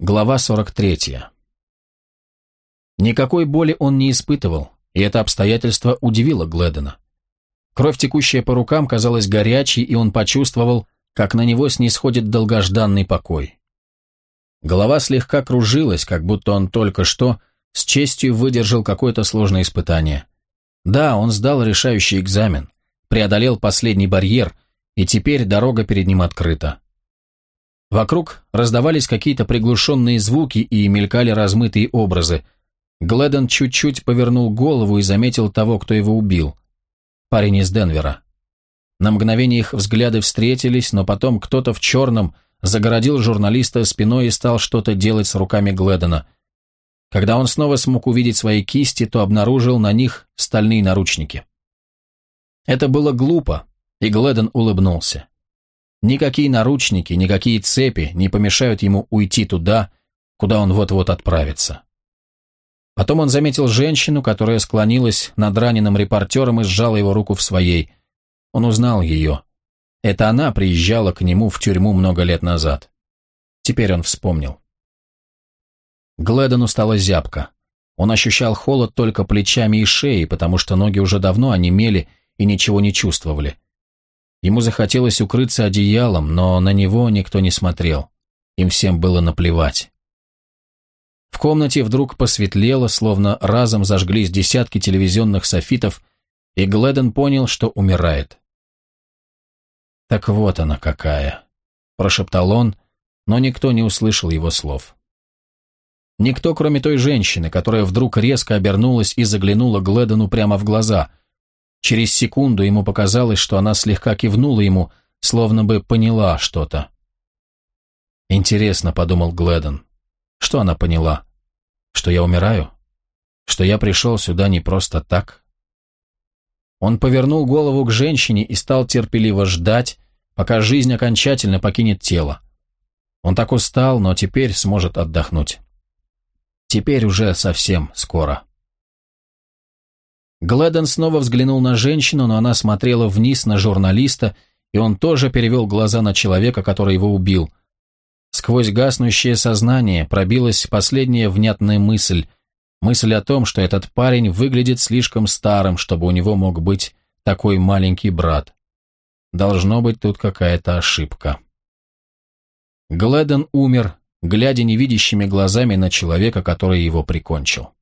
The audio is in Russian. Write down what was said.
Глава 43. Никакой боли он не испытывал, и это обстоятельство удивило Гледена. Кровь, текущая по рукам, казалась горячей, и он почувствовал, как на него снисходит долгожданный покой. Голова слегка кружилась, как будто он только что с честью выдержал какое-то сложное испытание. Да, он сдал решающий экзамен, преодолел последний барьер, и теперь дорога перед ним открыта. Вокруг раздавались какие-то приглушенные звуки и мелькали размытые образы. Гледон чуть-чуть повернул голову и заметил того, кто его убил. Парень из Денвера. На мгновение их взгляды встретились, но потом кто-то в черном загородил журналиста спиной и стал что-то делать с руками Гледона. Когда он снова смог увидеть свои кисти, то обнаружил на них стальные наручники. Это было глупо, и Гледон улыбнулся. Никакие наручники, никакие цепи не помешают ему уйти туда, куда он вот-вот отправится. Потом он заметил женщину, которая склонилась над раненым репортером и сжала его руку в своей. Он узнал ее. Это она приезжала к нему в тюрьму много лет назад. Теперь он вспомнил. Гледону стало зябко. Он ощущал холод только плечами и шеей, потому что ноги уже давно онемели и ничего не чувствовали. Ему захотелось укрыться одеялом, но на него никто не смотрел. Им всем было наплевать. В комнате вдруг посветлело, словно разом зажглись десятки телевизионных софитов, и Гледен понял, что умирает. «Так вот она какая», – прошептал он, но никто не услышал его слов. Никто, кроме той женщины, которая вдруг резко обернулась и заглянула Гледену прямо в глаза – Через секунду ему показалось, что она слегка кивнула ему, словно бы поняла что-то. «Интересно», — подумал Гледон, — «что она поняла? Что я умираю? Что я пришел сюда не просто так?» Он повернул голову к женщине и стал терпеливо ждать, пока жизнь окончательно покинет тело. Он так устал, но теперь сможет отдохнуть. Теперь уже совсем скоро. Гледон снова взглянул на женщину, но она смотрела вниз на журналиста, и он тоже перевел глаза на человека, который его убил. Сквозь гаснущее сознание пробилась последняя внятная мысль, мысль о том, что этот парень выглядит слишком старым, чтобы у него мог быть такой маленький брат. Должно быть тут какая-то ошибка. Гледон умер, глядя невидящими глазами на человека, который его прикончил.